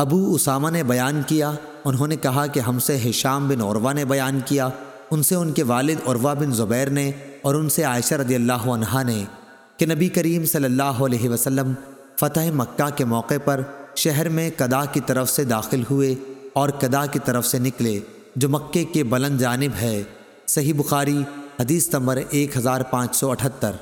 ابو اسامہ نے بیان کیا، انہوں نے کہا کہ ہم سے ہشام بن عروہ نے بیان کیا، ان سے ان کے والد عروہ بن زبیر نے اور ان سے عائشہ رضی اللہ عنہا نے کہ نبی کریم صلی اللہ علیہ وسلم فتح مکہ کے موقع پر شہر میں قدا کی طرف سے داخل ہوئے اور قدا کی طرف سے نکلے، جو مکے کے بلند جانب ہے۔ صحیح بخاری، حدیث نمبر ایک ہزار پانچ سو اٹھتر۔